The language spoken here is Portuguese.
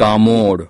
Camor.